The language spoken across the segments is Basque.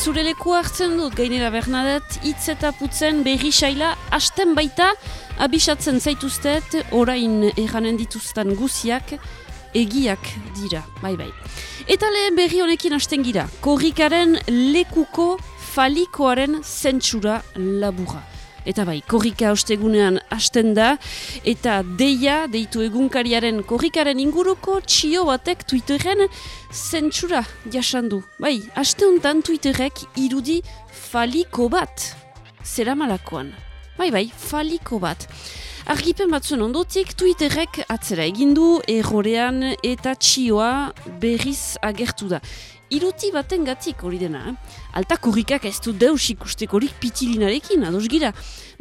Zure leku hartzen dut, gainera Bernadet, hitz eta putzen berri saila, hasten baita, abisatzen zaituztet, orain erranen dituztan guziak, egiak dira, bai bai. Eta lehen berri honekin hasten gira, korrikaren lekuko falikoaren zentsura labura. Eta bai, korrika ostegunean hasten da, eta deia, deitu egunkariaren korrikaren inguruko txio batek Twitteren zentsura jasandu. Bai, haste honetan Twitterek irudi faliko bat, zera malakoan. Bai, bai, faliko bat. Argipen batzuen ondotik, Twitterek atzera egindu, errorean eta txioa berriz agertu da. Iruti baten gatik hori dena, eh? alta kurrikak ez du deus ikustekorik pitilinarekin, ados gira.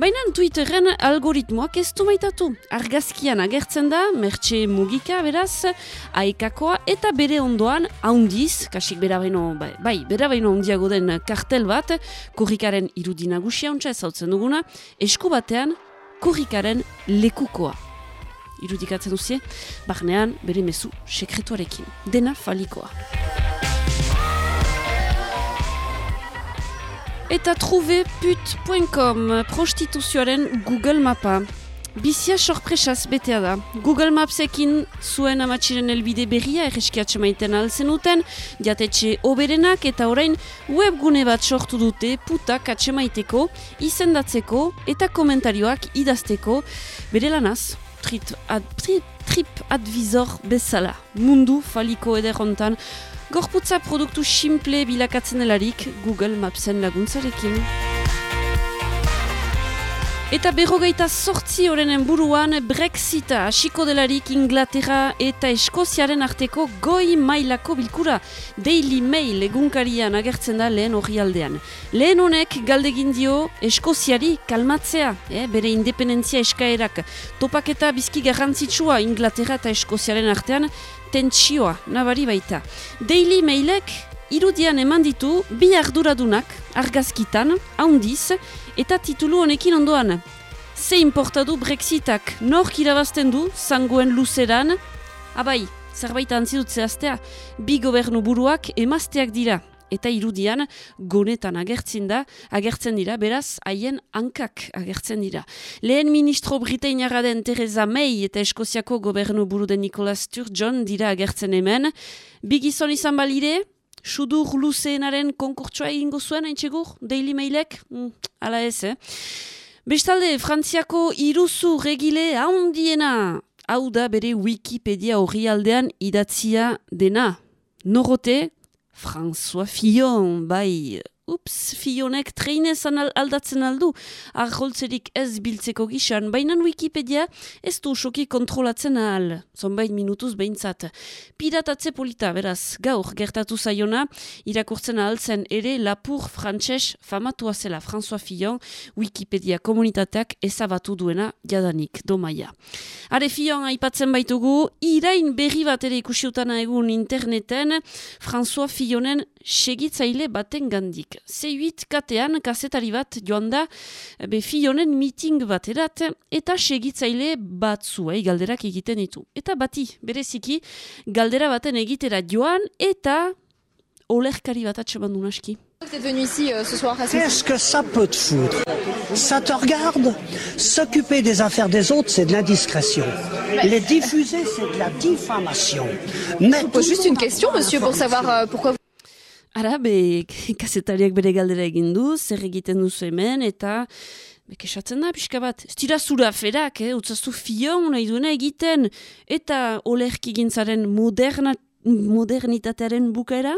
Baina Twitterren algoritmoak ez du maitatu. Argazkian agertzen da, mertxe mugika beraz, aekakoa eta bere ondoan haundiz, kasik bera baino, bai, bai bera baino handiago den kartel bat, kurrikaren irudi nagusia ontsa ezautzen duguna, esku batean kurrikaren lekukoa. Irudikatzen duzie, barnean bere mezu sekretuarekin. Dena falikoa. Eta trouve.put.com prostituzioaren Google Mapa. Bizia sorpresaz betea da. Google Mapsekin zuen amatxiren elbide berria erreskiatxe maiten alzen uten, jatetxe oberenak eta orain webgune bat sortu dute putak atxemaiteko, izendatzeko eta komentarioak idazteko bere lanaz. Trip, ad, trip, trip advisor bezala. Mundu faliko ederontan Gorputza produktu simple bilakatzen delarik Google Mapsen laguntzarekin. Eta berrogeita sortzi horrenen buruan Brexita hasiko delarik Inglaterra eta Eskoziaren arteko goi mailako bilkura. Daily Mail egunkarian agertzen da lehen hori aldean. Lehen honek galdegin dio Eskoziari kalmatzea, eh, bere independentzia eskaerak. Topaketa bizki garrantzitsua Inglaterra eta Eskoziaren artean tentsioa, nabari baita. Daily Mailek irudian eman ditu bi arduradunak argazkitan, haundiz, eta titulu honekin ondoan. Ze importadu Brexitak nork irabazten du zanguen luzeran? Abai, zerbait antzidut zehaztea, bi gobernu buruak emazteak dira eta irudian gonetan agertzen da, agertzen dira, beraz, haien hankak agertzen dira. Lehen ministro Britainara den Theresa May eta Eskoziako gobernu buru den Nicolas Sturgeon dira agertzen hemen. Bigizon izan balire, sudur luzeenaren konkurtsua egingo zuen, haintxegur, Daily Mailek? Mm, ala ez, eh? Bestalde, Frantziako iruzu regile haundiena, hau da bere Wikipedia horri idatzia dena. Norote, François Fillon, bai, ups, Fillonek treinezan aldatzen aldu, arholtzerik ez biltzeko gixan, baina Wikipedia ez du usoki kontrolatzen ahal, zonbait minutuz behintzat. Piratatze polita, beraz, gaur gertatu zaiona, irakurtzen ahaltzen ere lapur frantses famatua zela François Fillon, Wikipedia komunitateak ezabatu duena jadanik, domaia. Are Fillon aipatzen baitugu, irain berri bat ere ikusiutana egun interneten, François Fillonen segitzaile baten gandik. C8 katean kazetari bat joan da be fionen miting bat erat eta segitzaile bat zuei galderak egiten ditu. Eta bati, bereziki, galdera baten egitera joan eta olerkari bat atxeman du naski. Euh, Qu'est-ce que ça peut te foutre? Ça te regarde? S'occuper des affaires des autres, c'est de l'indiscrétion. Les diffuser, c'est de la diffamation. Mais Je vous pose juste une question, monsieur, pour savoir euh, pourquoi vous... Ara, be, kasetariak bere galdera egin du, zer egiten duzu hemen, eta beke esatzen da, pixka bat, ez dira zura aferak, eh? utzaztu fion nahi duena egiten, eta olerki gintzaren moderna, modernitatearen bukaera,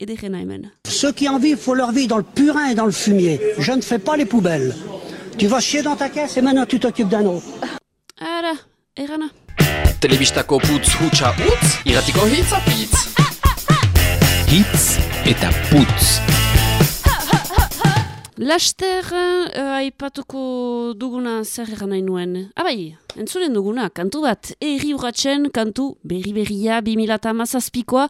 edegena hemen. Ceux qui en vivent, faut leur vivre dans le purin et dans le fumier. Je ne fais pas les poubelles. Tu vas chier dans ta caisse et maintenant tu t'occupes d'un autre. Ara, erana. Telebistako putz hutsa utz, iratiko hitz apitz. Hitz eta putz. Laster, uh, aipatuko duguna zer egan nahi nuen. Abai, entzuren duguna, kantu bat, erri urratzen, kantu berri-berria, 2000 mazazpikoa,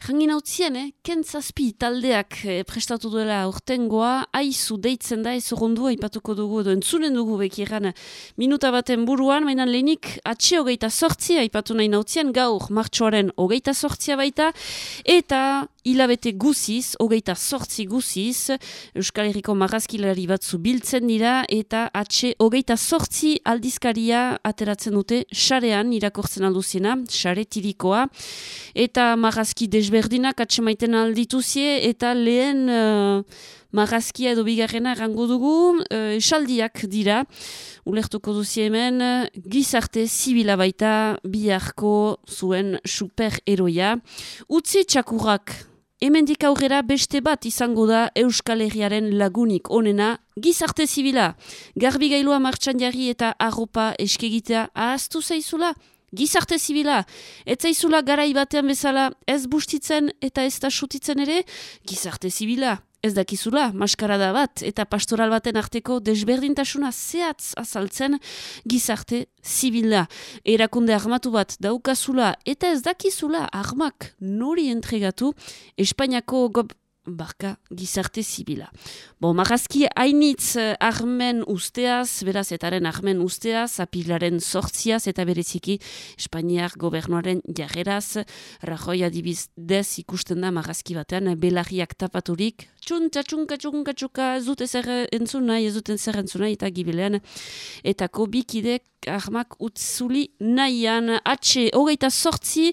Jangin hau zien, eh? kentzazpi taldeak eh, prestatu duela urtengoa, aizu deitzen da, ez urrundu, aipatuko dugu, edo entzunen dugu bekiran minuta baten buruan, mainan lehenik atxe hogeita sortzi, aipatu nahi nautzien, gaur martxoaren hogeita sortzia baita, eta hilabete guziz, hogeita sortzi guziz, Euskal Herriko marrazkilari batzu biltzen dira, eta atxe hogeita sortzi aldizkaria ateratzen dute xarean irakortzen alduziena, xare tirikoa, eta marrazki desberdinak atxe maiten aldituzie, eta lehen uh, marrazkia edo bigarrena rango dugu, uh, esaldiak dira, ulertuko duzi hemen, gizarte zibila baita biharko zuen superheroia. Utzi txakurrak, hemendik aurrera beste bat izango da Euskal Herriaren lagunik onena, gizarte zibila. Garbi gailua martxan jarri eta arropa eskegitea ahaztu zaizula, Gizarte zibila, ez zaizula garai batean bezala ez bustitzen eta ez da sutitzen ere, gizarte zibila, Ez dakizula, maskarada bat eta pastoral baten arteko desberdintasuna zehatz azaltzen gizarte zibila. Erakunde armatu bat daukazula eta ez dakizula armak nori entregatu Espainiako gob barka gizarte zibila. Bo, marazki hainitz eh, armen usteaz, beraz etaren armen usteaz, apilaren sortziaz eta bereziki Espainiar gobernuaren jarreraz, Rajoy adibiz dez ikusten da marazki batean, belarriak tapaturik, txunta, txunka, txunka, txunka, zut ezer entzun nahi, ez duten zer entzun nahi, eta gibilean, eta kobikidek armak utzuli nahian, atxe, hogeita sortzi,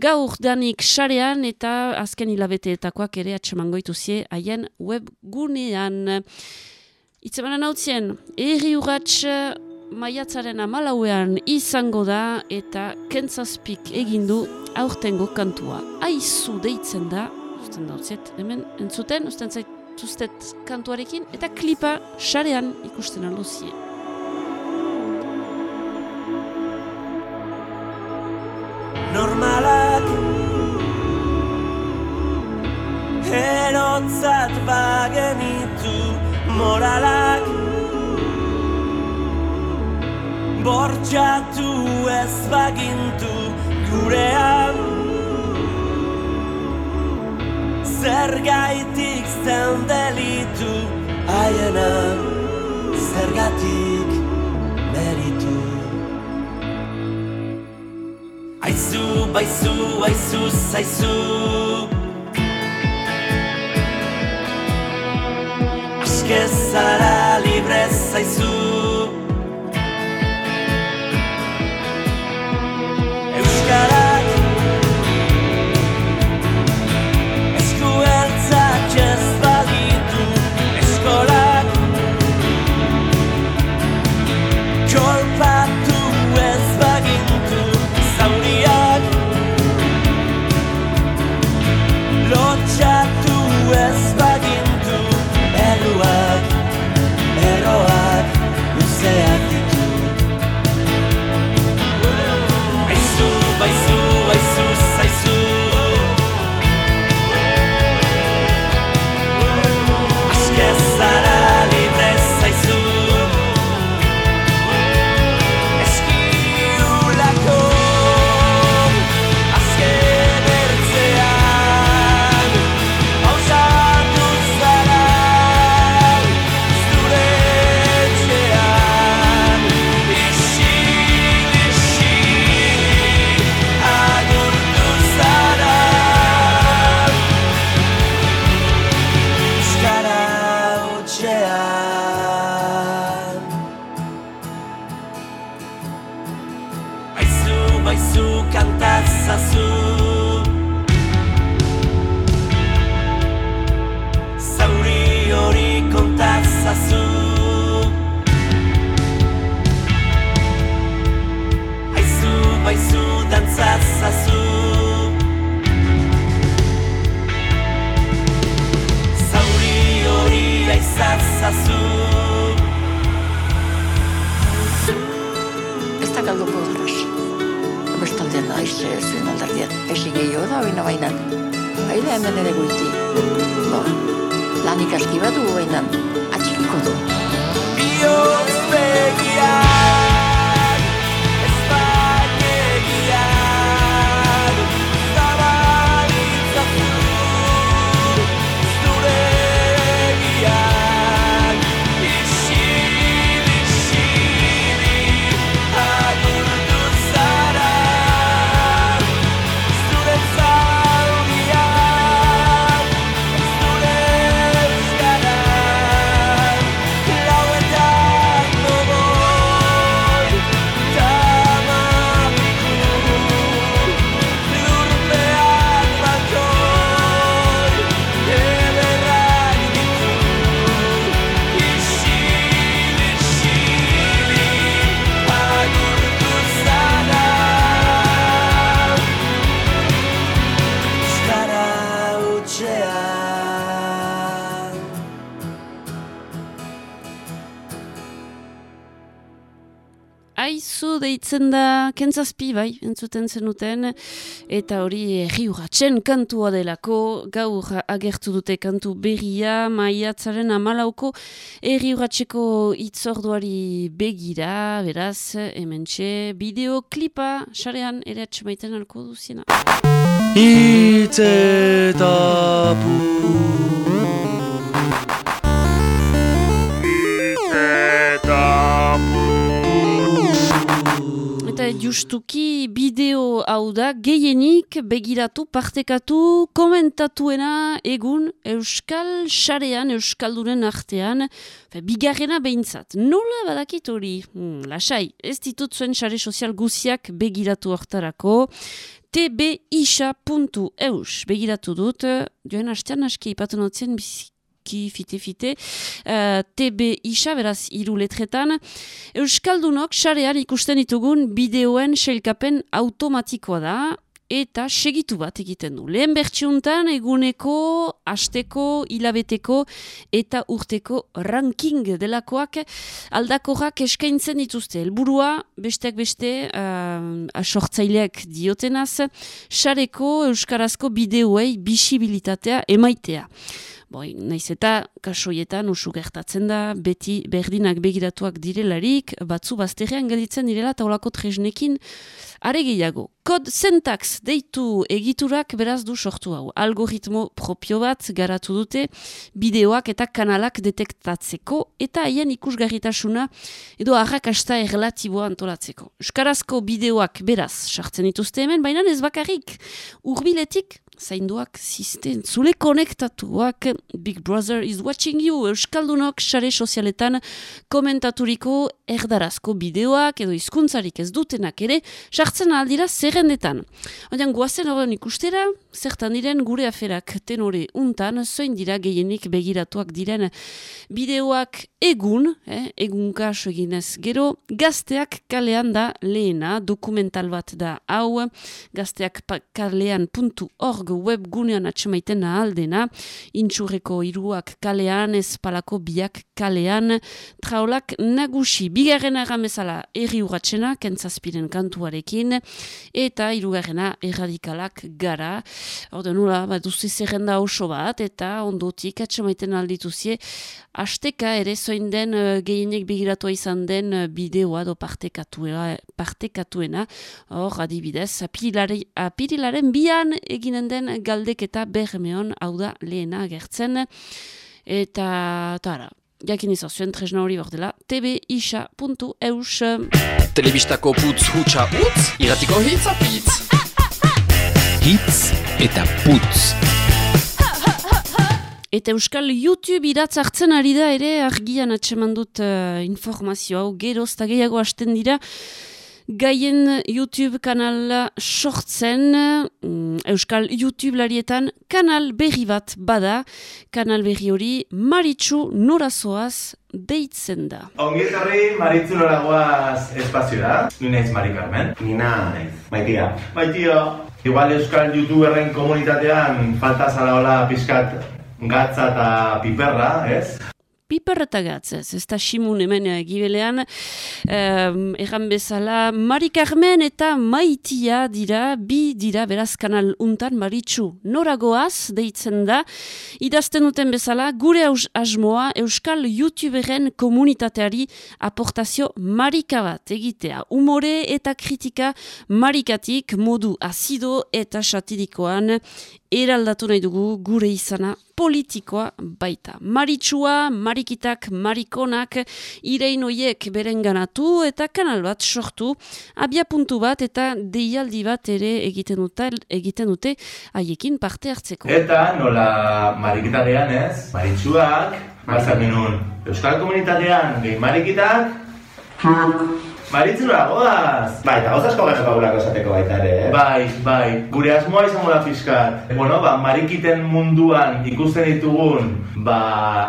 gaur danik xarean, eta azken hilabeteetakoak ere atxe mangoituzie, haien webgunean. Itzemanan hau zien, erri urratx, maiatzaren amalauean izango da eta kentzazpik egindu aurtengo kantua. Aizu deitzen da, usten dautzet, hemen entzuten, usten zaituztet kantuarekin, eta klipa xarean ikusten aluzie. Normalak Erotzat bagenitu moralak. Bortxatu ez bagintu gurean. Zer gaitik zen delitu Aiena Zer gatik meritu. Aizu, baizu, aizu, zaizu Askezara libre zaizu zaila hemen ere guiti. Bo, lan ikaski bat dugu behinan, atxikiko du. Bio begia! Deitzen da kentzazpi bai, entzuten zenuten, eta hori erri urratzen kantua delako, gaur agertu dute kantu berria, maiatzaren amalauko. Erri urratzeko itzorduari begira, beraz, hemen txe, bideoklipa, xarean ere atxemaiten alko duziena. Itzetapu justuki bideo hau da gehienik begiratu, partekatu, komentatuena egun Euskal Xarean, Euskalduren artean, fe, bigarrena behintzat. Nola badakit hori? Hmm, lasai, ez ditut zuen xare sozial guziak begiratu hortarako, tbisa.eus begiratu dut, joen hastean aski ipatu notzen bizik ki fite fite uh, TB isa beraz hiru letretan Euskaldunok sarean ikusten ditugun bideoen selkapen automatikoa da eta segitu bat egiten du. Lehen bertsiuntan eguneko, asteko, hilabeteko eta urteko ranking delakoak aldakorrak eskaintzen dituzte. Elburua, besteak beste, uh, asortzaileak diotenaz, sareko euskarazko bideoei bisibilitatea emaitea. Boi, naiz eta kasoietan usu gertatzen da, beti berdinak begiratuak direlarik, batzu bazterrean gelditzen direla taulako tresnekin are gehiago. Kod syntax deitu egiturak beraz du sortu hau. Algoritmo propio bat garatu dute bideoak eta kanalak detektatzeko eta haien ikusgarritasuna edo arrakasta erlatiboa antolatzeko. Euskarazko bideoak beraz sartzen dituzte hemen, baina ez bakarrik urbiletik zainduak zisten, zule konektatuak Big Brother is watching you Euskaldunok sare sozialetan komentaturiko erdarazko bideoak edo hizkuntzarik ez dutenak ere sartzen aldira zerrendetan. Oian guazen horren ikustera, zertan diren gure aferak tenore untan, zoin dira gehienik begiratuak diren bideoak egun, eh, egun kaso gero, gazteak kalean da lehena, dokumental bat da hau, gazteak kalean puntu org web gunean atxemaiten aldena, intxurreko iruak kalean, espalako biak kalean, traolak nagusi, bigarrena erramezala erri urratxena, kentzazpiren kantuarekin, eta irugarrena erradikalak gara, orde nula, bat duzi zerrenda oso bat, eta ondotik atxemaiten aldituzie, asteka ere zoin den uh, gehienek begiratua izan den uh, bideoa do partekatuena, hor adibidez, apirilaren bian eginen den galdeketa bermeon hau da lehena gertzen eta tara jakin izazuen tresna hori bordela tbisa.eus Telebistako putz hutsa utz iratiko hitz apitz Hitz eta putz Eta Euskal YouTube iratz hartzen ari da ere argian atseman dut uh, informazio hau. Geroz eta gehiago hasten dira gaien YouTube kanala sortzen mm, Euskal YouTube larietan kanal berri bat bada kanal berri hori Maritxu Norazoaz deitzen da. Ongietorri Maritxu Noragoaz espazioa, ni naiz Mari Carmen. Ni naiz, maitia. Maitia. Igual Euskal YouTuberren komunitatean falta zala hola pizkat gatza eta piperra, ez? Piperretagatzez, ez da simun hemen gibelean, um, erran bezala, Mari Carmen eta Maitia dira, bi dira, beraz kanal untan, Maritxu, noragoaz, deitzen da, idazten duten bezala, gure asmoa Euskal YouTuberen komunitateari aportazio marika bat egitea. Umore eta kritika marikatik modu azido eta satirikoan eraldatu nahi dugu gure izana politikoa baita. Maritsua, marikitak, marikonak, irein oiek berenganatu eta kanal bat sortu, abia puntu bat eta deialdi bat ere egiten dute, egiten dute haiekin parte hartzeko. Eta nola marikitatean ez, maritsuak, minun, Euskal Komunitatean, gehi marikitak, Maritzura, goaz! Bai, eta gozasko gaxoka gulako esateko baita ere, eh? Bai, bai, gure asmoa izango da fiskat. Bueno, ba, marikiten munduan ikusten ditugun, ba,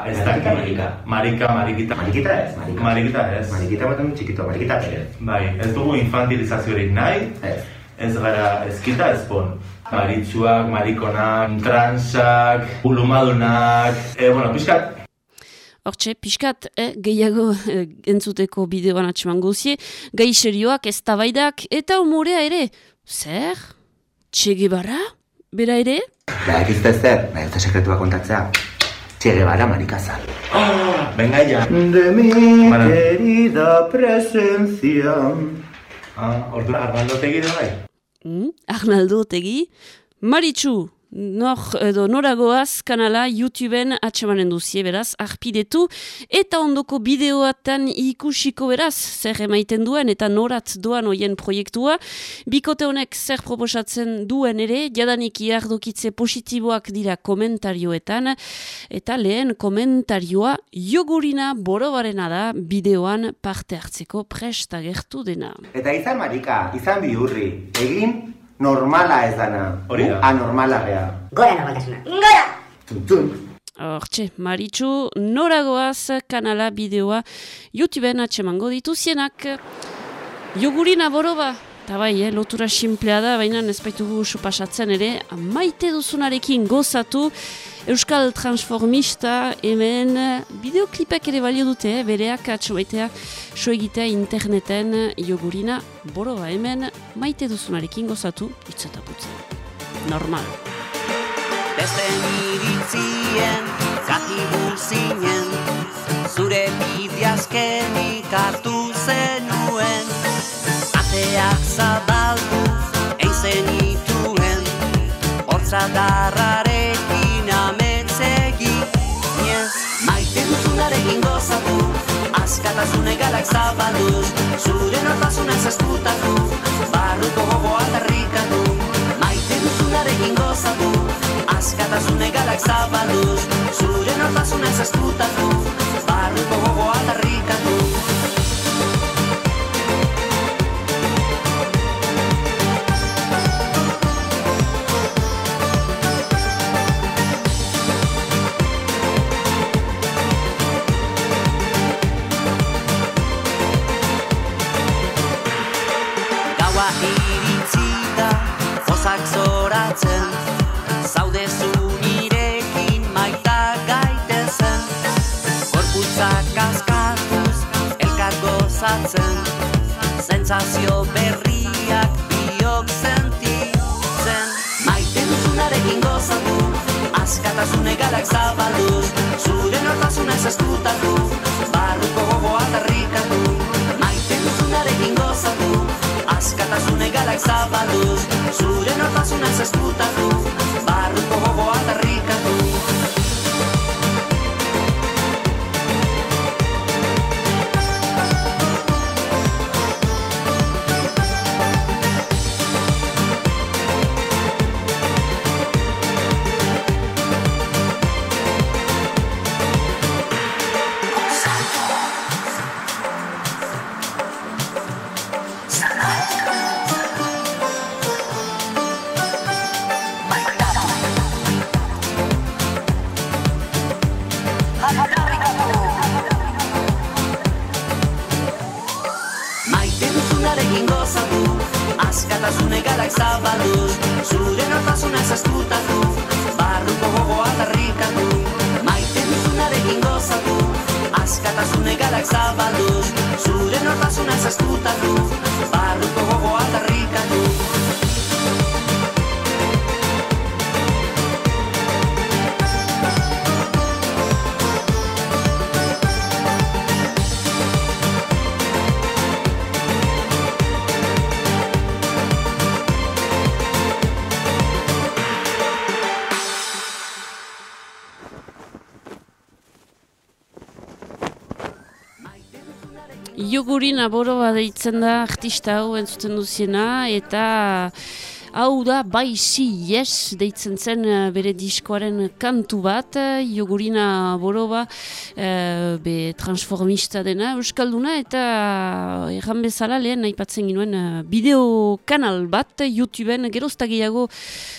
ez da... Marika, marika. Marika, marikita. Marikita ez, marika. Marikita ez. Marikita baten txikito, marikita ere. Bai, ez dugu infantilizaziorik nahi. Ez. Ez gara ezkita ez bon. Maritzuak, marikonak, transak, ulumadunak... E, bueno, fiskat, Hortxe, pixkat, eh, gehiago eh, entzuteko bideoan atxeman gozie, gai serioak, ez tabaidak, eta humorea ere. Zer? Txege barra? Bera ere? Ba, egizte zer, nahi ez sekretua kontatzea. Txege bara marikazal. Ah, venga ya. De mi Bueno. querida presencia. Ah, ordu Arnaldo tegide bai. Mm? Arnaldo tegi. Maritxu, nor, edo noragoaz kanala YouTubeen atxemanen duzie beraz, arpidetu, eta ondoko bideoatan ikusiko beraz, zer emaiten duen eta norat doan oien proiektua. Bikote honek zer proposatzen duen ere, jadanik iardokitze positiboak dira komentarioetan, eta lehen komentarioa jogurina borobarena da bideoan parte hartzeko prest agertu dena. Eta izan marika, izan bihurri. Egin normala ez dana. Hori da. Anormala gea. Gora normaltasuna. Gora! Tuntun. Hortxe, Maritxu, noragoaz kanala bideoa YouTubeen atxemango dituzienak. Jogurina boroba, eta bai, eh, lotura simplea da, baina ez baitugu supasatzen ere, maite duzunarekin gozatu, Euskal Transformista hemen bideoklipek ere balio dute, eh, bereak atxobaitea so egitea interneten jogurina boroba hemen maite duzunarekin gozatu, itzataputza. Normal. Besten iritzien zati zinen Zure bidiazkenik hartu zenuen Ateak zabaldu eizen ituen Hortzadarrarekin ametzegi Niez maite duzunarekin gozatu Askatasun egalak zabalduz Zure nortasunez eskutatu Barruko gogoa tarrikatu. Maite duzunarekin gozatu Askatasun egalak zabalduz Zure nortasunez eskutatu Barruko gogoa tarrikatu nortasunez eskutatu Barruko gogoa tarrikatu Maite duzunarekin gozatu Askatasun egalak zabalduz Zure nortasunez eskutatu Barruko Jogurin aboroa deitzen da artista hau entzuten duziena eta hau da bai si yes deitzen zen eh, bere diskoaren kantu bat Jogurina aboroa eh, be transformista dena Euskalduna eta erran bezala lehen aipatzen ginuen eh, bideo kanal bat YouTubeen gerozta gehiago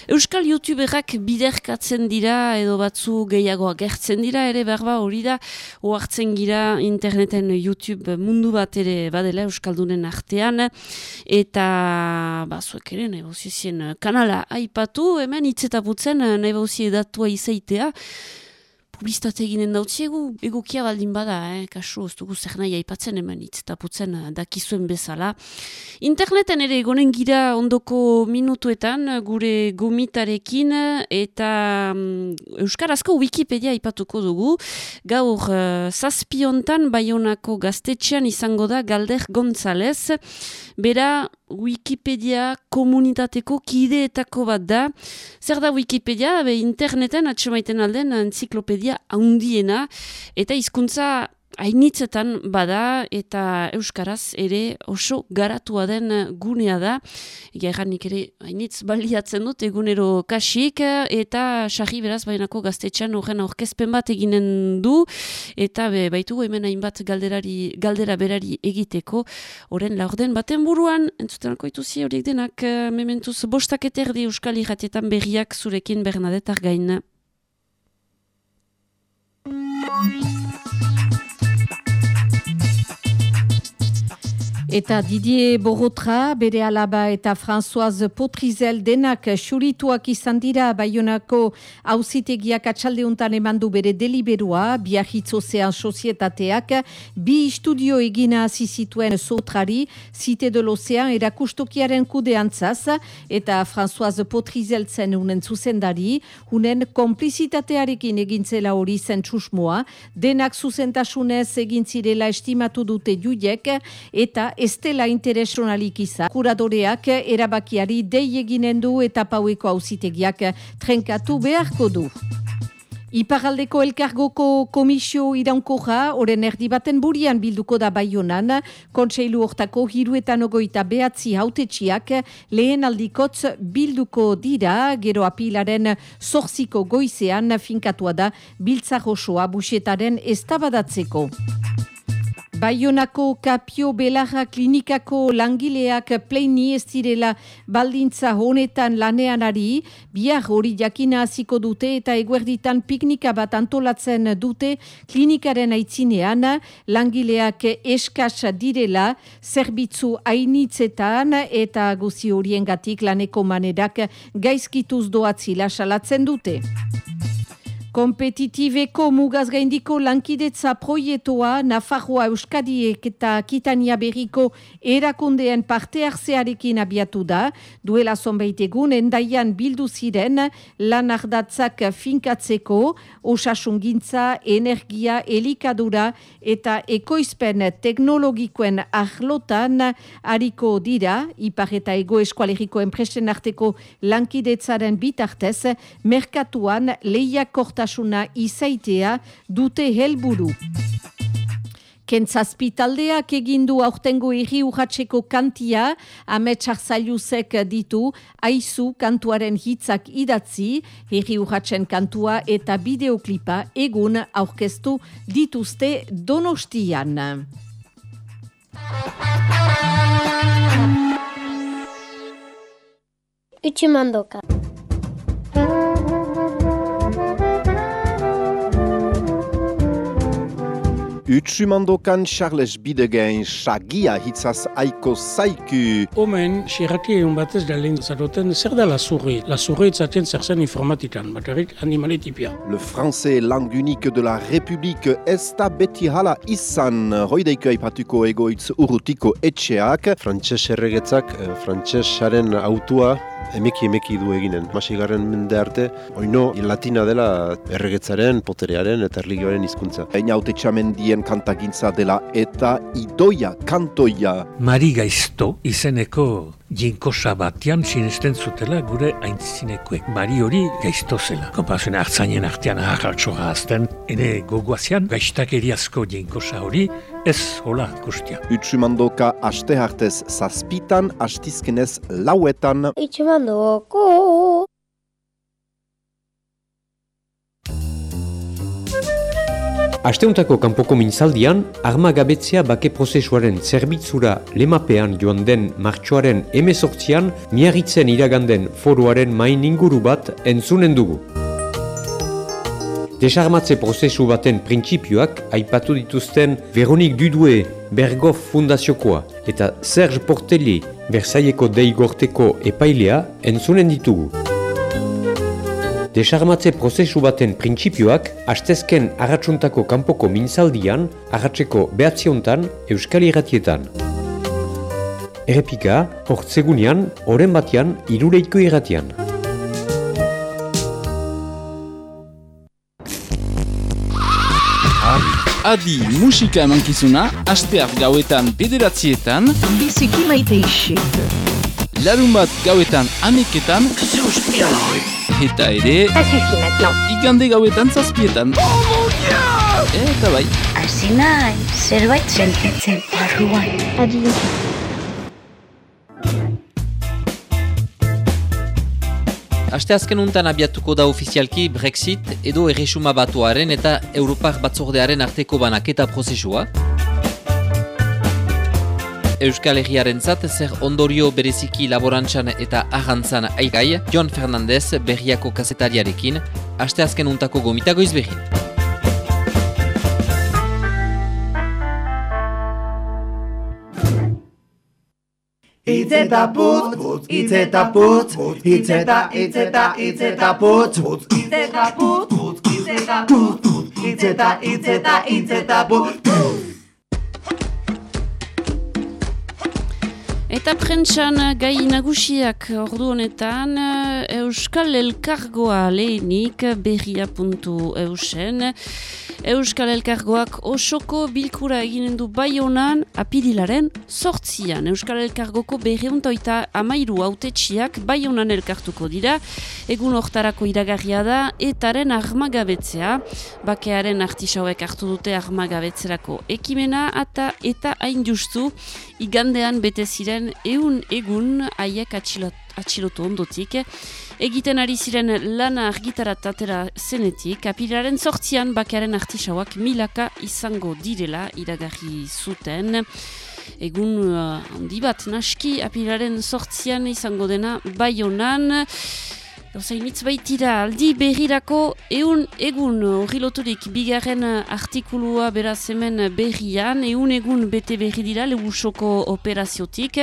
Euskal YouTuberak biderkatzen dira edo batzu gehiago agertzen dira ere berba hori da ohartzen gira interneten YouTube mundu bat ere badela Euskaldunen artean eta bazuek ere nahi bauzizien kanala aipatu hemen hitzetaputzen nahi bauzi edatua izaitea publizitate eginen dautziegu, egokia baldin bada, eh? kaso, ez dugu zer nahi aipatzen eman hitz, eta putzen eh, dakizuen bezala. Interneten ere egonen gira ondoko minutuetan, gure gomitarekin, eta um, Euskarazko Wikipedia aipatuko dugu, gaur uh, zazpiontan Bayonako gaztetxean izango da Galder González, bera Wikipedia komunitateko kideetako bat da. Zer da Wikipedia? Be, interneten atxemaiten alden enziklopedia handiena eta hizkuntza hainitzetan bada eta euskaraz ere oso garatua den gunea da. Gerranik ere hainitz baliatzen dut egunero kasik eta sarri beraz bainako gaztetxean horren aurkezpen bat eginen du eta be, baitugu hemen hainbat galderari, galdera berari egiteko horren laurden baten buruan entzuten alkoituzi horiek denak mementuz bostak eterdi euskal irratietan berriak zurekin Bernadetar gaina. Eta Didier Borotra, bere alaba eta Françoise Potrizel denak xurituak izan dira Bayonako hausitegiak atxaldeuntan emandu bere deliberua, biahitzozean sozietateak, bi estudio egina zizituen sotrari, zite de l'ozean erakustokiaren kudeantzaz, eta Françoise Potrizel zen unen zuzendari, unen komplizitatearekin egintzela hori zen txusmoa, denak zuzentasunez egintzirela estimatu dute juiek, eta estela interesonalik izan. Kuradoreak erabakiari dei eginen du eta paueko hauzitegiak trenkatu beharko du. Iparaldeko elkargoko komisio iraunkoja, oren erdi baten burian bilduko da baionan, kontseilu hortako hiruetan ogoita behatzi hautetxiak lehen aldikotz bilduko dira, gero apilaren zorziko goizean finkatua da biltzarosoa busetaren estabadatzeko. Baionako kapio belarra klinikako langileak pleini ez direla baldintza honetan lanean bihar hori jakina hasiko dute eta eguerditan piknika bat antolatzen dute klinikaren aitzinean langileak eskasa direla zerbitzu hainitzetan eta guzi horien gatik laneko manerak gaizkituz doatzila salatzen dute. Kompetitibeko mugaz gaindiko lankidetza proietoa Nafarroa Euskadiek eta Kitania Berriko erakundeen parte hartzearekin abiatu da. Duela zonbait egun endaian bildu ziren lan ardatzak finkatzeko, osasungintza, energia, elikadura eta ekoizpen teknologikoen ahlotan hariko dira, ipar eta ego eskualeriko enpresen arteko lankidetzaren bitartez, merkatuan lehiak askatasuna izaitea dute helburu. Kentzazpitaldeak egindu aurtengo irri urratxeko kantia, ametsak zailuzek ditu, aizu kantuaren hitzak idatzi, irri urratxen kantua eta bideoklipa egun aurkeztu dituzte donostian. Utsumandoka. Utsumandokan Charles Bidegain sagia hitzaz aiko zaiku. Omen, xerraki egun batez da lehen zaroten, zer da lazurri? Lazurri etzaten zer zen informatikan, bakarrik animalitipia. Le français langue unique de la République ez da beti hala izan. Hoideiko aipatuko egoitz urrutiko etxeak. Frantses erregetzak, eh, frantsesaren autua emeki emeki du eginen. Masigarren mende arte, oino latina dela erregetzaren, poterearen eta erligioaren hizkuntza. Eina haute txamendien kantagintza dela eta idoia, kantoia. Mari gaizto izeneko jinkosa batian sinesten zutela gure aintzinekoek. Mari hori gaizto zela. Kompazuen hartzainen artean aharratxoa azten, ene gogoazian gaiztakeriazko jinkosa hori ez hola kustia. Utsumandoka aste hartez zazpitan, astizkenez lauetan. Utsumandoko! Asteuntako kanpoko mintzaldian, armagabetzea bake prozesuaren zerbitzura lemapean joan den martxoaren emezortzian, miarritzen iraganden foroaren main inguru bat entzunen dugu. Desarmatze prozesu baten printzipioak aipatu dituzten Veronik Dudue Bergof Fundaziokoa eta Serge Portelli Versaieko Deigorteko epailea entzunen ditugu. Desarmatze prozesu baten printzipioak astezken agatsuntako kanpoko minzaldian, agatzeko behatziontan, euskal irratietan. Errepika, hortzegunean, oren batean, irureiko irratian. Adi musika emankizuna, asteak gauetan bederatzietan Biziki maite isik Larun bat gauetan ameketan Eta ere Igande gauetan zazpietan. Eta bai. Hasi nahi, zerbait sentitzen barruan. Adi. Aste azken untan abiatuko da ofizialki Brexit edo erresuma batuaren eta Europar batzordearen arteko banaketa prozesua. Euskal Herriaren zat, zer ondorio bereziki laborantzan eta ahantzan aigai, John Fernandez berriako kasetariarekin, aste azken untako gomitago izberrin. Itz eta putz, itz eta putz, itz eta, itz eta, itz eta putz, itz eta putz, itz eta putz, itz eta, itz eta, itz eta putz, Eta prentsan gai nagusiak ordu honetan Euskal Elkargoa lehenik berria.eusen Euskal Elkargoak osoko bilkura eginen du bai honan apirilaren sortzian. Euskal Elkargoko berreuntoita amairu autetxiak bai honan elkartuko dira. Egun hortarako iragarria da etaren armagabetzea. Bakearen artisauek hartu dute armagabetzerako ekimena eta eta hain justu igandean bete ziren eun egun haiek atxilotu ondotik. Egiten ari ziren lana argitaratatera zenetik, apiraren sortzian bakearen artisauak milaka izango direla iragarri zuten. Egun uh, handi bat naski apiraren sortzian izango dena bai honan. Gauzainitz baitira, aldi berrirako eun egun horriloturik bigarren artikulua beraz hemen berrian, eun egun bete berri dira legusoko operaziotik.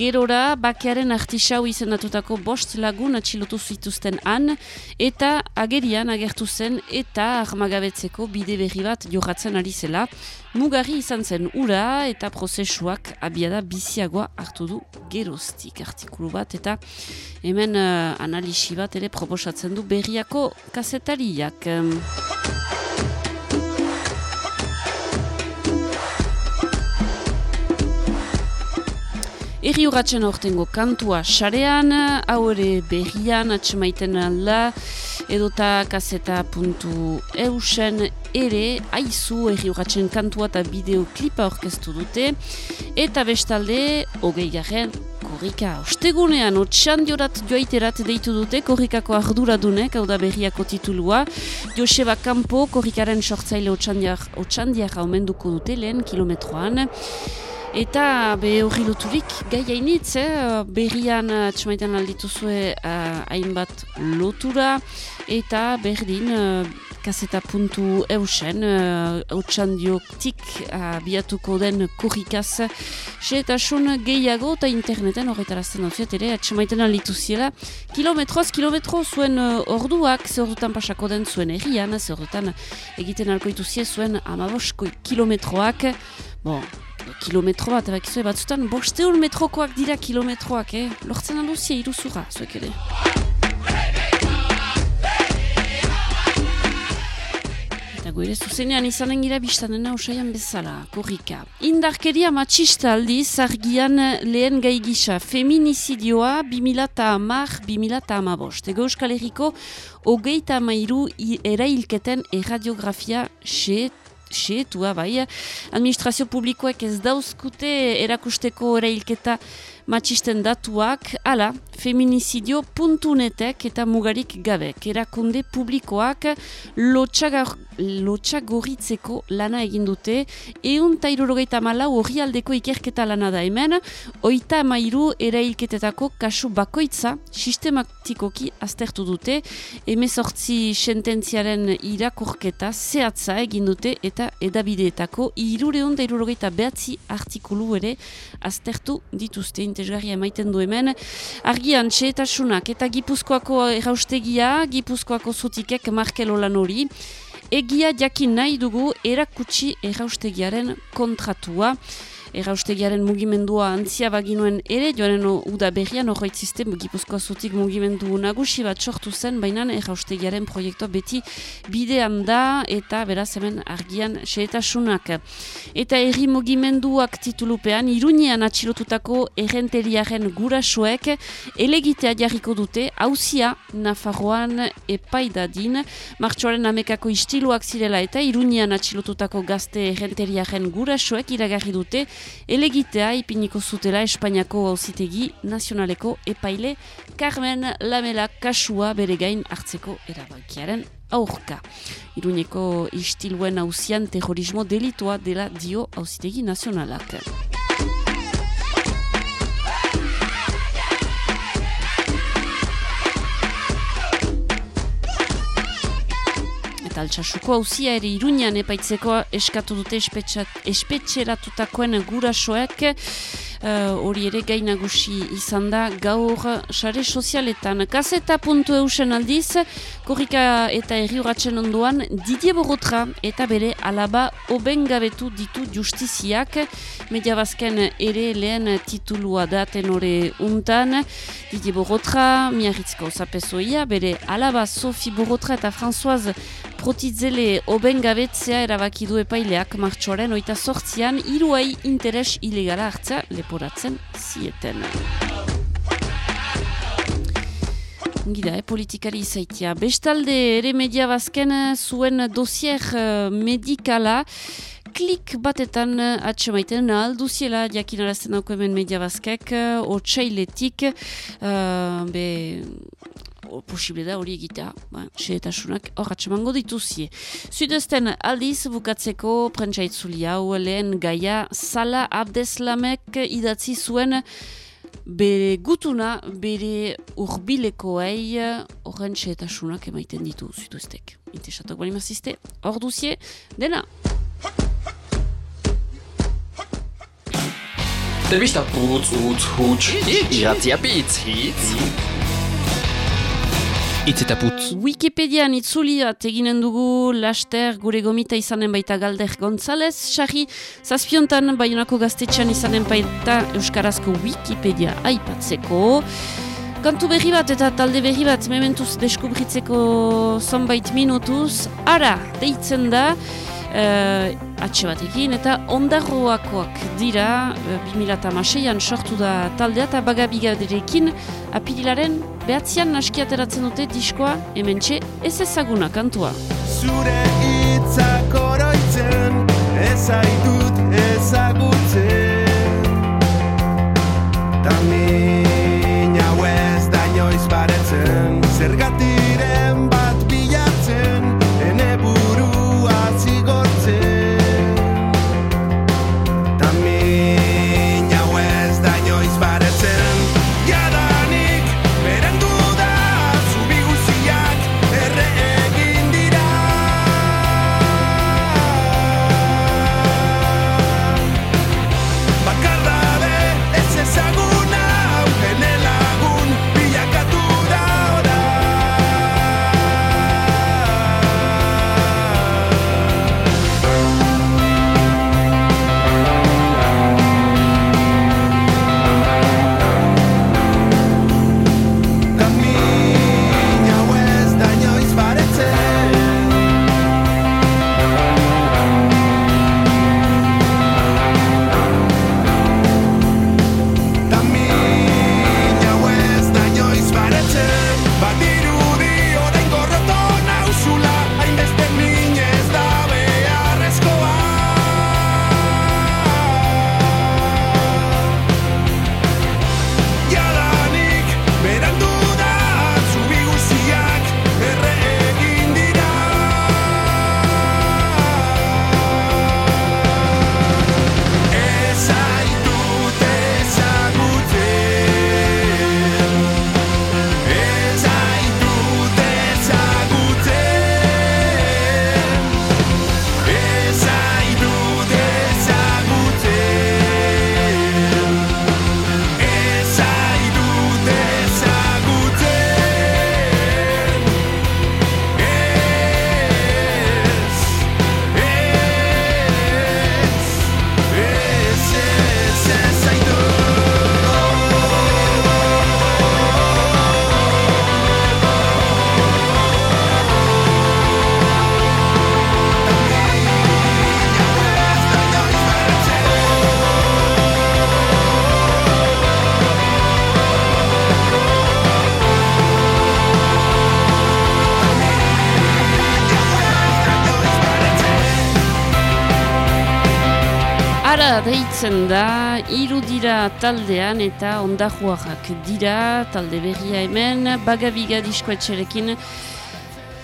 Gerora, bakearen artisau izendatutako bost lagun atxilotu zituzten han, eta agerian agertu zen eta armagabetzeko bide berri bat johatzen ari zela. Mugarri izan zen ura eta prozesuak abiada biziagoa hartu du geroztik artikulu bat eta hemen uh, analisi bat ere proposatzen du berriako kasetariak. Eri horatzen aurtengo kantua sarean, hau ere berrian atxemaiten alda, edota kaseta puntu eusen ere, aizu eri horatzen kantua eta bideoklipa orkestu dute, eta bestalde, hogei garen, korrika. Ostegunean, otxan diorat joaiterat deitu dute, korrikako arduradunek, hau da berriako titulua, Joseba Kampo, korrikaren sortzaile otxandiak omenduko dute lehen kilometroan, Eta be hori loturik gai hainitz, eh? berrian txamaitan aldituzue uh, hainbat lotura eta berdin uh, kaseta puntu eusen uh, otxandioktik uh, biatuko den korrikaz xe eta sun gehiago eta interneten horretarazten dut ere txamaitan aldituziela kilometroz, kilometro zuen uh, orduak ze ordutan pasako den zuen errian ze ordutan egiten alkoituzie zuen amabosko kilometroak bon, kilometro bat, ebak batzutan, bosteun metrokoak dira kilometroak, eh? Lortzen alduzia iruzura, zuek ere. Eta goire zuzenean izanen gira biztanena usaian bezala, korrika. Indarkeria matxista aldiz, argian lehen gai gisa, feminizidioa 2008-2008. Ego euskal erriko, hogeita amairu erailketen erradiografia xe xeetua, bai, administrazio publikoek ez dauzkute erakusteko erailketa matxisten datuak, ala, feminizidio.netek eta mugarik gabek. Erakunde publikoak lotxagorritzeko lana egin dute, eun tairurogeita mala hori aldeko ikerketa lana da hemen, oita mairu erailketetako kasu bakoitza sistematikoki aztertu dute, emezortzi sententziaren irakurketa zehatza egin eta edabideetako irureun tairurogeita behatzi artikulu ere aztertu dituzte interesgarria emaiten du hemen. Argian, txetasunak eta gipuzkoako erraustegia, gipuzkoako zutikek markelo lan hori, egia jakin nahi dugu erakutsi erraustegiaren kontratua. Erraustegiaren mugimendua antzia baginuen ere, joanen uda berrian horreitziste Gipuzkoa zutik mugimendu nagusi bat sortu zen, baina erraustegiaren proiektua beti bidean da eta beraz hemen argian xeetasunak. Eta erri mugimenduak titulupean, irunean atxilotutako errenteriaren gurasoek elegitea jarriko dute, hausia Nafarroan epaidadin, martxoaren amekako istiluak zirela eta irunean atxilotutako gazte errenteriaren gurasoek iragarri dute, elegitea ipiniko zutela Espainiako auzitegi nazionaleko epaile Carmen Lamela kasua bere gain hartzeko erabakiaren aurka. Iruñeko istiluen hausian terrorismo delitua dela dio auzitegi nazionalak. Eta altxasuko hauzia ere iruñan epaitzeko eskatu dute espetxeratutakoen gurasoek. uh, hori ere gainagusi izan da gaur sare sozialetan. Kaseta puntu eusen aldiz, korrika eta erriuratzen onduan Didier Borotra eta bere alaba obengabetu ditu justiziak. Media bazken ere lehen titulua da tenore untan. Didier Borotra, miarritzko zapezoia, bere alaba Sophie Borotra eta Françoise Protitzele obengabetzea erabaki du epaileak martxoaren oita sortzian iruai interes ilegala hartza leporatzen zieten. Gida, eh, politikari izaitia. Bestalde ere media bazken zuen dosier uh, medikala klik batetan atxemaiten alduziela jakinarazten dauko hemen media bazkek, otsailetik, uh, be posible da hori egitea, ba, xeetasunak horratxe mango dituzie. Zudezten aldiz bukatzeko prentsaitzuli hau lehen gaia Sala Abdeslamek idatzi zuen bere gutuna bere urbilekoei horren xeetasunak emaiten ditu zudeztek. Intesatok bali mazizte, hor duzie, dena! Telebista putz, utz, huts, iratzia pitz, hitz. Itz eta putz. Wikipedian itzuliat eginen dugu laster gure gomita izanen baita Galder González. Sarri, zazpiontan baionako gaztetxean izanen baita Euskarazko Wikipedia aipatzeko. Kantu berri bat eta talde berri bat mementuz deskubritzeko zonbait minutuz. Ara, deitzen da, uh, atxe batekin, eta ondarroakoak dira, uh, 2006an sortu da taldea, eta bagabigaderekin apirilaren behatzean naskiateratzen dute diskoa, hemen txe, ez ezaguna kantua. Zure hitzak oroitzen, ez aitut ezagutzen, ta min hau ez da inoiz baretzen, zergatiren deitzen da, hiru taldean eta ondajuarrak dira, talde berria hemen, bagabiga diskoetxerekin.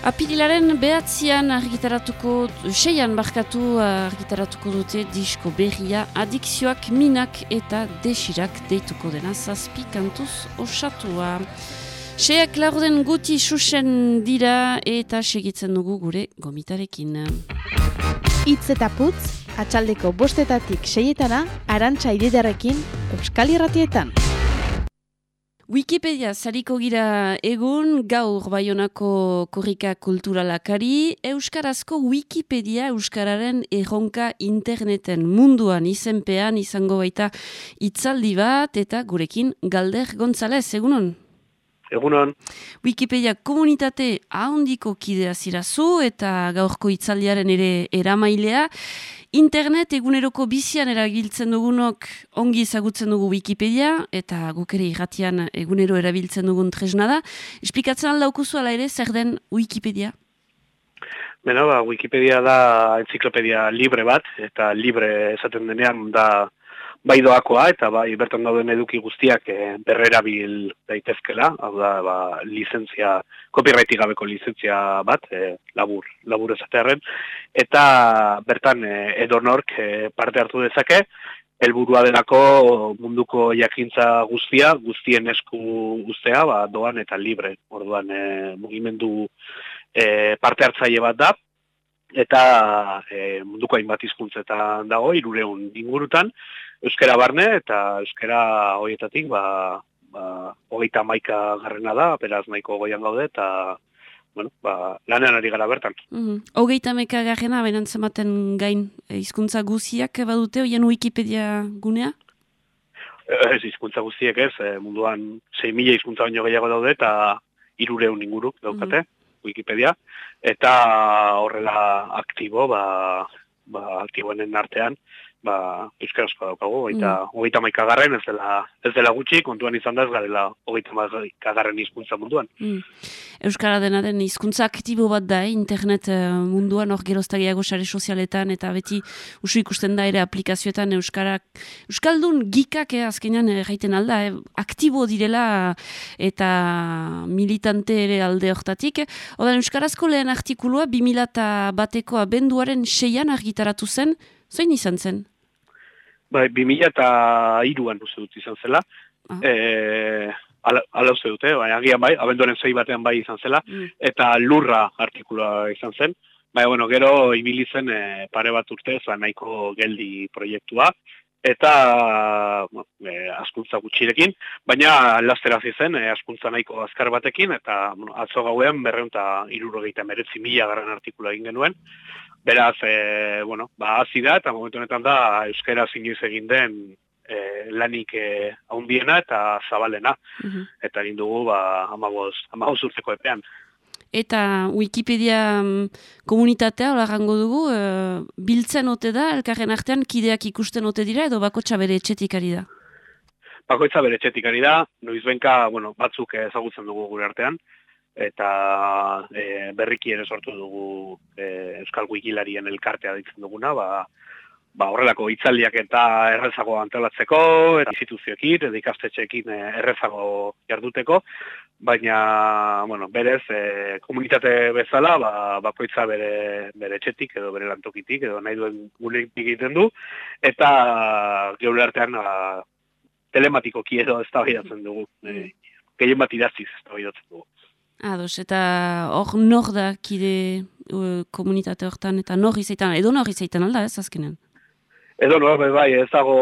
Apirilaren behatzian argitaratuko, seian barkatu argitaratuko dute disko berria, adikzioak minak eta desirak deituko dena zazpi kantuz osatua. Seak laurden guti susen dira eta segitzen dugu gure gomitarekin. Itz eta putz, atxaldeko bostetatik seietana, arantxa ididarekin, Euskal Irratietan. Wikipedia zariko gira egun gaur baionako korrika kulturalakari, Euskarazko Wikipedia Euskararen erronka interneten munduan izenpean izango baita itzaldi bat eta gurekin Galder González, egunon? Egunon. Wikipedia komunitate ahondiko kidea zirazu eta gaurko itzaldiaren ere eramailea. Internet eguneroko bizian erabiltzen dugunok ongi ezagutzen dugu Wikipedia eta guk ere irratian egunero erabiltzen dugun tresna da. Esplikatzen aldaukuzu ala ere zer den Wikipedia? Beno, ba, Wikipedia da entziklopedia libre bat eta libre esaten denean da bai doakoa eta bai bertan dauden eduki guztiak e, berrerabil daitezkela, hau da, ba, lizentzia, copyrightik gabeko lizentzia bat, e, labur, labur esatearen, eta bertan e, edonork e, parte hartu dezake, helburua delako munduko jakintza guztia, guztien esku guztea, ba, doan eta libre, orduan e, mugimendu e, parte hartzaile bat da, eta e, munduko hainbat hizkuntzetan dago, irureun ingurutan, euskera barne eta euskera horietatik ba, ba, hogeita maika garrena da, beraz nahiko goian gaude eta bueno, ba, lanean ari gara bertan. Mm -hmm. Hogeita maika garrena, benan zematen gain hizkuntza guziak badute hoien Wikipedia gunea? Ez hizkuntza guztiek ez, eh, munduan 6.000 hizkuntza baino gehiago daude eta irureun inguruk daukate. Wikipedia, eta horrela aktibo, ba, ba, aktiboenen artean, ba, euskarazko daukagu, eta mm. hogeita maika garren, ez dela, ez dela gutxi, kontuan izan da ez garela hogeita maika garren hizkuntza munduan. Mm. Euskara dena den hizkuntza aktibo bat da, eh? internet uh, munduan hor geroztagiago sare sozialetan, eta beti usu ikusten da ere aplikazioetan Euskarak, Euskaldun gikak eh, azkenean erraiten alda, eh? aktibo direla eta militante ere alde hortatik. Oda, Euskarazko lehen artikulua 2000 bateko abenduaren seian argitaratu zen, Zoin izan zen? Bai, 2000 eta iruan uste dut izan zela. Ah. E, ala, ala uste dute, bai, agian bai, abenduaren zei batean bai izan zela. Mm. Eta lurra artikula izan zen. Bai, bueno, gero ibili zen e, pare bat urte, ba, nahiko geldi proiektua. Eta e, askuntza gutxirekin, baina lastera zen, e, askuntza nahiko azkar batekin, eta bueno, atzo gauen berreun eta irurogeita meretzi mila garran artikula egin genuen. Beraz, e, bueno, ba, hazi da, eta momentu honetan da, euskera zinioz egin den e, lanik e, haundiena eta zabalena. Mhm. Eta egin dugu, ba, amagoz, amagoz urteko epean. Eta Wikipedia um, komunitatea, hola gango dugu, uh, biltzen ote da, elkarren artean, kideak ikusten ote dira, edo bakotxa bere etxetik ari da? Bakoitza bere etxetik ari da, noizbenka, bueno, batzuk ezagutzen dugu gure artean, eta e, berriki ere sortu dugu e, Euskal Wikilarien elkartea ditzen duguna, ba, ba horrelako hitzaldiak eta errezago antolatzeko, eta instituzioekin, eta ikastetxeekin e, errezago jarduteko, baina, bueno, berez, e, komunitate bezala, ba, bakoitza bere, bere etxetik edo bere lantokitik, edo nahi duen gure egiten du, eta geure artean, ba, telematiko edo ez da dugu, e, gehien bat idaziz ez da dugu. Ados, eta hor nor da kide uh, komunitate hortan, eta nor izaitan, edo nor izaitan alda ez azkenen? Edo nor, bai, bai, ez dago,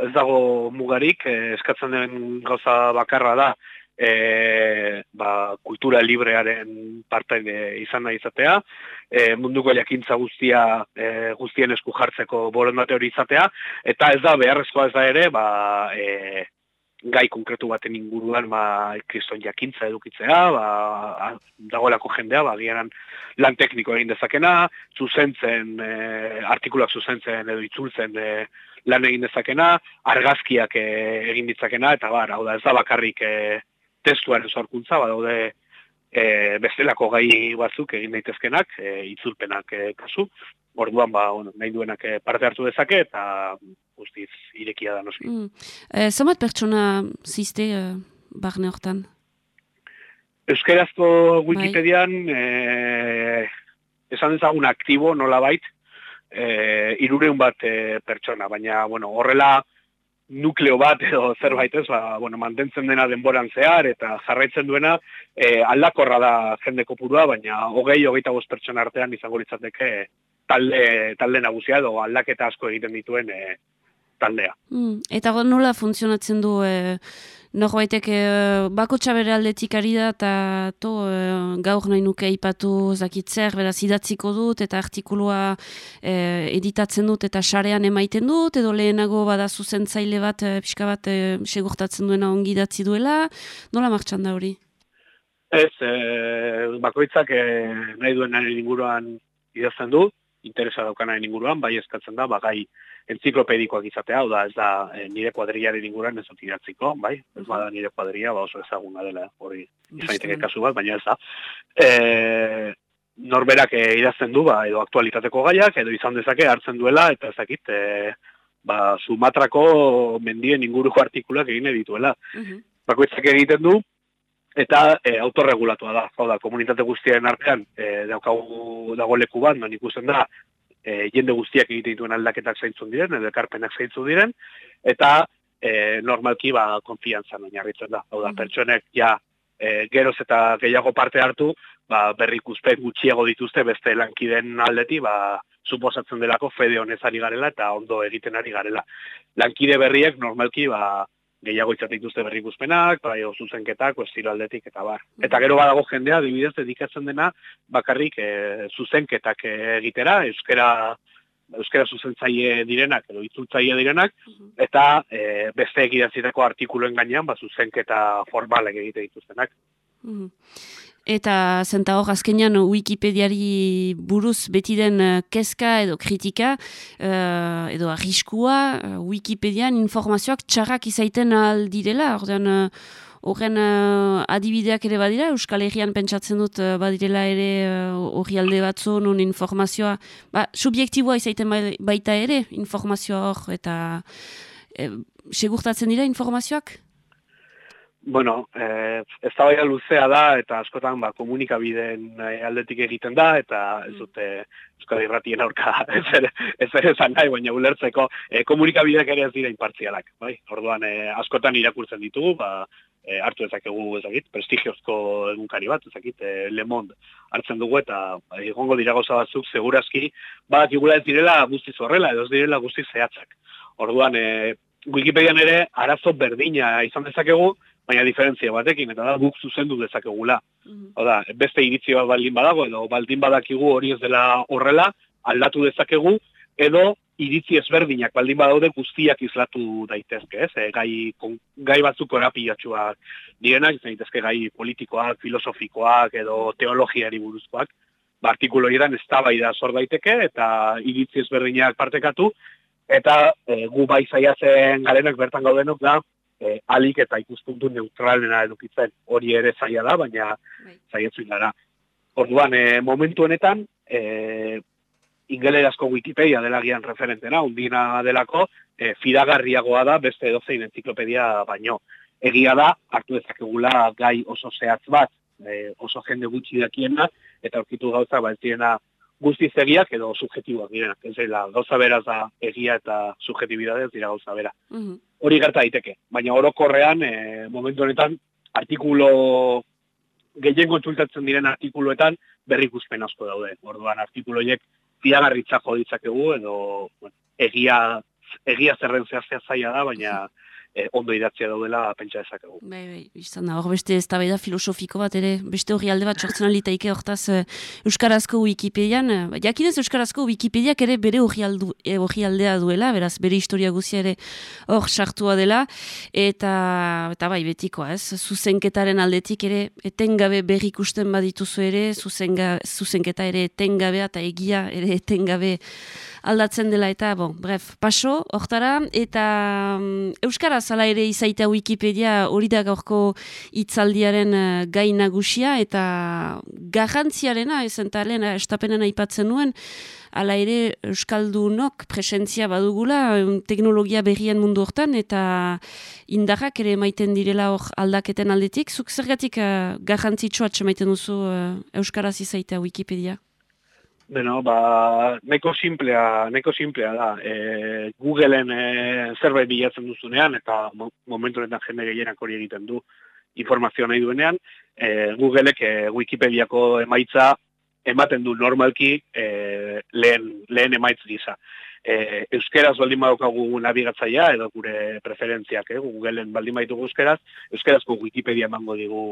ez dago mugarik, eh, eskatzen den gauza bakarra da, eh, ba, kultura librearen parte izan nahi izatea, eh, munduko jakintza guztia eh, guztien esku jartzeko borondate hori izatea, eta ez da beharrezkoa ez da ere, ba, eh, gai konkretu baten inguruan ba kriston jakintza edukitzea, ba dagoelako jendea ba lan tekniko egin dezakena, zuzentzen e, artikulak zuzentzen edo itzultzen e, lan egin dezakena, argazkiak e, egin ditzakena eta bar, hau da ez da bakarrik e, testuaren sorkuntza, ba daude e, bestelako gai batzuk egin daitezkenak, e, itzulpenak e, kasu, orduan ba, bueno, nahi duenak e, parte hartu dezake, eta guztiz irekia da noski. Mm. E, Zamat pertsona ziste e, barne hortan? Euskarazko Wikipedian, bai. esan dezagun aktibo nola bait, e, irureun bat e, pertsona, baina bueno, horrela nukleo bat edo zerbait ez, ba, bueno, mantentzen dena denboran zehar eta jarraitzen duena e, aldakorra da jende kopurua, baina hogei, hogeita bost pertsona artean izango litzateke talde, talde nagusia edo aldaketa asko egiten dituen e, taldea. Mm, eta nola funtzionatzen du e, norbaitek e, bako txabere aldetik ari da eta to e, gaur nahi nuke ipatu zakitzer, beraz idatziko dut eta artikulua e, editatzen dut eta sarean emaiten dut edo lehenago bada zuzentzaile bat e, pixka bat e, segurtatzen duena ongi idatzi duela, nola martxan da hori? Ez, e, bakoitzak e, nahi duen nahi inguruan idazten du, interesa daukana inguruan, bai eskatzen da, bagai entziklopedikoak izatea, hau da, ez da, e, nire kuadriaren inguruan ez dut idatziko, bai, ez bada nire kuadria, ba oso ezaguna dela, hori, izaiteke kasu bat, baina ez da. E, norberak e, idazten du, ba, edo aktualitateko gaiak, edo izan dezake hartzen duela, eta ezakit, e, ba, Sumatrako mendien inguruko artikulak egin dituela. Uh Bakoitzak egiten du, eta e, autorregulatua da. Hau da, komunitate guztiaren artean e, daukagu dago leku bat, non ikusten da, e, jende guztiak egiten dituen aldaketak zaintzun diren, edo ekarpenak zaintzun diren, eta e, normalki ba, konfiantzan oinarritzen da. Hau da, pertsonek ja e, geroz eta gehiago parte hartu, ba, berrik gutxiago dituzte beste lankiden aldeti, ba, suposatzen delako fede honez ari garela eta ondo egiten ari garela. Lankide berriek normalki ba, gehiago itzatik duzte berri guzpenak, bai, zuzenketak, estilo aldetik, eta bar. Eta gero badago jendea, dibidez, dedikatzen dena, bakarrik e, zuzenketak egitera, euskera, euskera zuzentzaile direnak, edo itzultzaile direnak, mm-hmm. eta e, beste egidatzitako artikuluen gainean, ba, zuzenketa formalek egite dituztenak. Mm Eta zenta hor, azkenean Wikipediari buruz beti den uh, kezka edo kritika, uh, edo arriskua, uh, Wikipedian informazioak txarrak izaiten aldirela, horren uh, adibideak ere badira, Euskal Herrian pentsatzen dut uh, badirela ere horri uh, alde batzu, non informazioa, ba, subjektiboa izaiten bai, baita ere informazioa hor, eta segurtatzen dira informazioak? Bueno, eh, ez da luzea da, eta askotan ba, komunikabideen eh, aldetik egiten da, eta ez mm. dute Euskal Irratien aurka ez ere, ez ere nahi, baina ulertzeko eh, komunikabideak ere ez dira inpartzialak. Bai? Orduan, eh, askotan irakurtzen ditugu, ba, eh, hartu ezakegu ezakit, prestigiozko egunkari bat, ezakit, eh, Le Monde hartzen dugu, eta ba, egongo dira goza batzuk, segurazki, bat ez direla guztiz horrela, edo ez direla guztiz zehatzak. Orduan, eh, Wikipedian ere, arazo berdina izan dezakegu, baina diferentzia batekin, eta da guk zuzendu dezakegula. Mm Oda, beste iritzi bat baldin badago, edo baldin badakigu hori ez dela horrela, aldatu dezakegu, edo iritzi ezberdinak baldin badaude guztiak izlatu daitezke, ez? E, gai, kon, gai batzuk orapiatxuak direnak, izan daitezke gai politikoak, filosofikoak, edo teologiari buruzkoak, ba, artikulo edan ez da zor daiteke, eta iritzi ezberdinak partekatu, eta e, gu bai zaiatzen garenak bertan gaudenok da, e, alik eta ikuspuntu neutralena edukitzen hori ere zaila da, baina bai. zaietzu. Orduan, e, momentu honetan, e, ingelerazko Wikipedia dela gian referentena, undina delako, e, fidagarriagoa da beste edozein entziklopedia baino. Egia da, hartu ezakegula gai oso zehatz bat, e, oso jende gutxi dakiena, eta aurkitu gauza, ba, ez guztiz egiak edo subjetiboak direnak. Ez dela, gauza beraz da egia eta subjetibidadez dira gauza bera. Mm hori gerta daiteke. Baina orokorrean, e, momentu honetan, artikulo gehien kontsultatzen diren artikuluetan berri guzpen asko daude. Orduan, artikuloiek fiagarritza joditzakegu edo bueno, egia, egia zerren zehaztea zaila da, baina e, ondo idatzea daudela pentsa dezakegu. Bai, bai, izan da, hor beste ez da filosofiko bat ere, beste hori alde bat sortzen alitaike hortaz uh, Euskarazko Wikipedian, uh, jakinez Euskarazko Wikipediak ere bere hori e, aldea duela, beraz, bere historia guzia ere hor sartua dela, eta, eta bai, betikoa ez, zuzenketaren aldetik ere, etengabe berri ikusten badituzu ere, zuzenga, zuzenketa ere etengabea eta egia ere etengabe aldatzen dela eta, bon, bref, paso, hortara, eta um, Euskara zala ere izaita Wikipedia hori da gaurko itzaldiaren uh, gai nagusia, eta garrantziarena, ezen talen, estapenan aipatzen nuen, ala ere Euskaldunok presentzia badugula teknologia berrien mundu hortan eta indarrak ere maiten direla hor aldaketen aldetik. Zuk zergatik uh, garrantzitsua maiten duzu uh, Euskaraz izaita Wikipedia? Beno, ba, neko simplea, neko simplea da. E, Googleen e, zerbait bilatzen duzunean, eta momentu honetan jende gehienak hori egiten du informazioa nahi duenean, e, Googleek e, Wikipediako emaitza ematen du normalki e, lehen, lehen emaitz gisa. E, euskeraz baldin badaukagu nabigatzaia edo gure preferentziak, eh, Googleen baldin baditugu euskeraz, euskerazko Wikipedia emango digu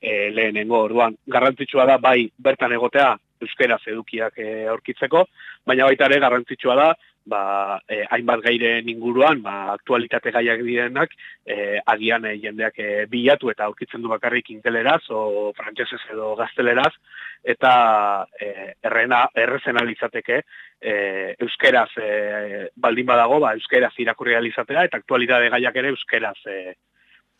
e, lehenengo orduan. Garrantzitsua da bai bertan egotea euskeraz edukiak e, aurkitzeko, baina baita ere garrantzitsua da ba, e, hainbat gairen inguruan, ba, aktualitate gaiak direnak, e, agian e, jendeak e, bilatu eta aurkitzen du bakarrik inteleraz o frantsesez edo gazteleraz, eta e, errena, errezen alizateke e, euskeraz e, baldin badago, ba, euskeraz irakurri alizatera, eta aktualitate gaiak ere euskeraz e,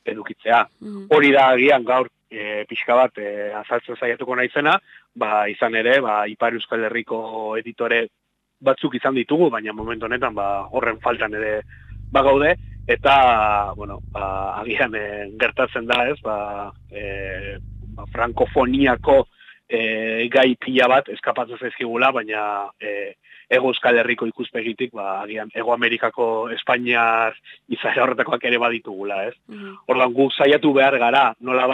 edukitzea. Mm. Hori da agian gaur e, pixka bat e, azaltzen zaiatuko naizena, ba, izan ere, ba, Ipar Euskal Herriko editore batzuk izan ditugu, baina momentu honetan ba, horren faltan ere bagaude, eta, bueno, ba, agian e, gertatzen da ez, ba, e, ba, frankofoniako e, gai pila bat eskapatzen zaizkigula, baina e, ego euskal herriko ikuspegitik, ba, agian, ego Amerikako Espainiar izaera horretakoak ere baditugula, ez? Mm Ordan guk saiatu behar gara, nola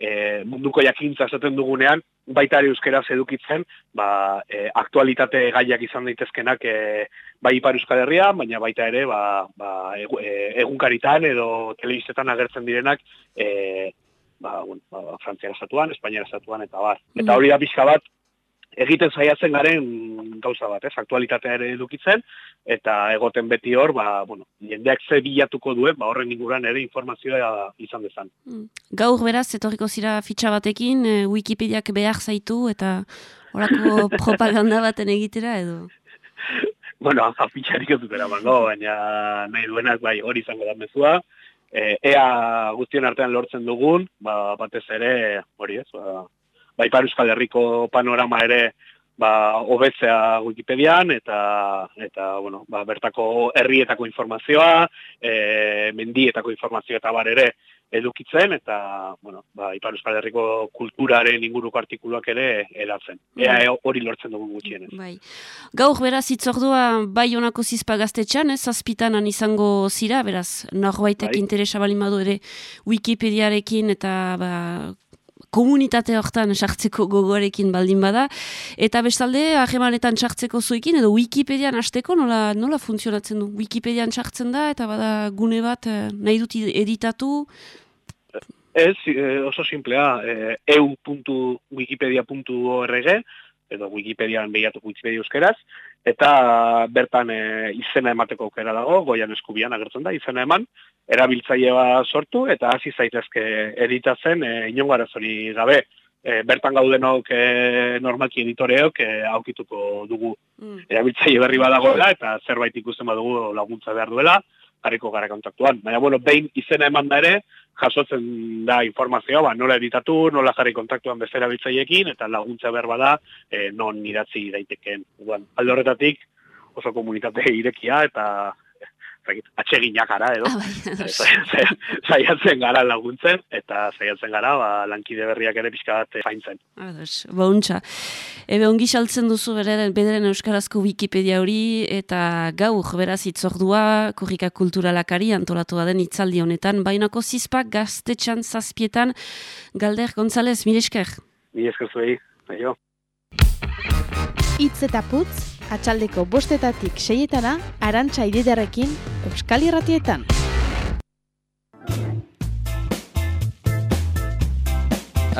e, munduko jakintza esaten dugunean, baita ere euskeraz edukitzen, ba, e, aktualitate gaiak izan daitezkenak e, bai ipar euskal herria, baina baita ere, ba, ba, e, egunkaritan edo telebistetan agertzen direnak, e, ba, bueno, ba, Frantziara estatuan, Espainiara estatuan, eta bar. Eta mm. hori da pixka bat, egiten saiatzen garen gauza bat, ez, aktualitatea ere edukitzen, eta egoten beti hor, ba, bueno, jendeak ze bilatuko duen, ba, horren inguran ere informazioa izan dezan. Mm. Gaur beraz, etorriko zira fitxa batekin, e, Wikipediak behar zaitu, eta horako propaganda baten egitera, edo? bueno, fitxarik ez dutera bango, baina nahi duenak bai hori izango da mezua, e, ea guztion artean lortzen dugun, ba, batez ere, hori ez, ba, ba Ipar Euskal Herriko panorama ere, ba, hobetzea Wikipedian, eta, eta bueno, ba, bertako herrietako informazioa, e, mendietako informazioa eta bar ere, edukitzen eta bueno, ba, Ipar Euskal Herriko kulturaren inguruko artikuluak ere eratzen. Ea bai. hori lortzen dugu gutxienez. Bai. Gaur beraz itzordua bai honako zizpa gaztetxan, ez azpitanan izango zira, beraz norbaitek bai. interesa bali madu ere Wikipediarekin eta ba, komunitate hortan sartzeko gogoarekin baldin bada. Eta bestalde, ahemanetan sartzeko zuekin, edo Wikipedian hasteko nola, nola funtzionatzen du? Wikipedian sartzen da, eta bada gune bat eh, nahi dut editatu, Ez, e, oso simplea, e, eu.wikipedia.org, edo Wikipedian behiatu Wikipedia euskeraz, eta bertan e, izena emateko aukera dago, goian eskubian agertzen da, izena eman, erabiltzailea sortu, eta hasi zaitezke editatzen, e, inongo zori gabe, e, bertan gaudenok e, normalki editoreok e, aukituko dugu mm. erabiltzaile berri badagoela, eta zerbait ikusten badugu laguntza behar duela, harriko gara kontaktuan. Baina, bueno, behin izena eman da ere, jasotzen da informazioa, ba, nola editatu, nola jarri kontaktuan bezera bitzaiekin, eta laguntza berba da, e, non idatzi daiteken. Alde horretatik, oso komunitate irekia, eta atseginak gara edo. Ah, saiatzen gara laguntzen eta saiatzen gara ba, lankide berriak ere pixka bat faintzen. Ados, bauntza. Ebe ongi saltzen duzu bederen, bederen Euskarazko Wikipedia hori eta gaur beraz itzordua kurrika kulturalakari antolatu den itzaldi honetan. Bainako zizpak gaztetxan zazpietan Galder González, mire esker? Mire esker zuei, aio. Itz eta putz, atxaldeko bostetatik seietana, arantxa ididarekin, Euskal Irratietan.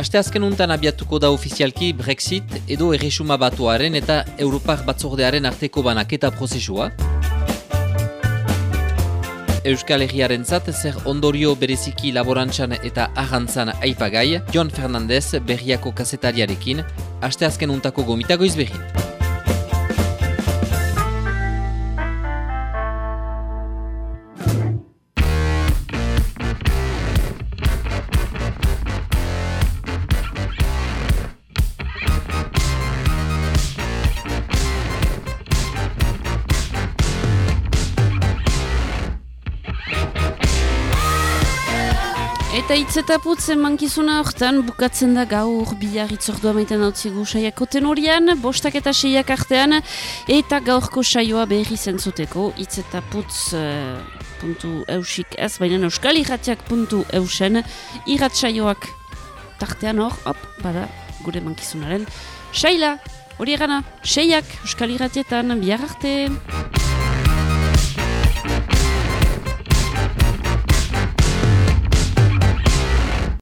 Aste azken untan abiatuko da ofizialki Brexit edo erresuma batuaren eta Europar batzordearen arteko banaketa prozesua. Euskal Herriaren zat, zer ondorio bereziki laborantzan eta ahantzan aipagai, John Fernandez berriako kasetariarekin, aste azken untako gomitago izbehin. Hitz eta putzen mankizuna hortan bukatzen da gaur bihar itzordua maiten hau zigu saiako tenorian, bostak eta seiak artean, eta gaurko saioa berri zentzuteko hitz eta putz uh, puntu eusik ez, baina euskal irratiak puntu eusen, irratsaioak tartean hor, hop, bada, gure mankizunaren, saila, hori egana, seiak euskal irratietan, bihar arte!